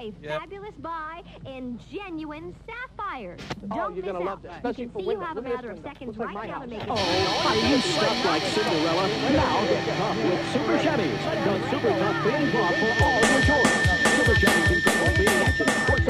a yep. fabulous buy in genuine sapphires. Don't oh, you're going to love this. You can see you have a matter of seconds right now to make it. Oh, are you stuck like Cinderella? Now get tough with Super Chevys. The super tough being bought for all your toys. Super Chevys incredible being action.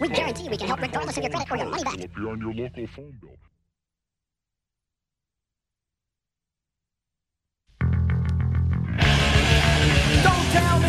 We guarantee we can help regardless of your credit or your money back. Look beyond your local phone bill. Don't tell me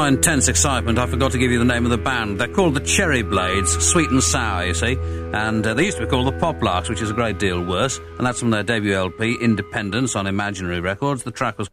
my intense excitement, I forgot to give you the name of the band. They're called the Cherry Blades, sweet and sour, you see. And uh, they used to be called the Poplarks, which is a great deal worse. And that's from their debut LP, Independence, on Imaginary Records. The track was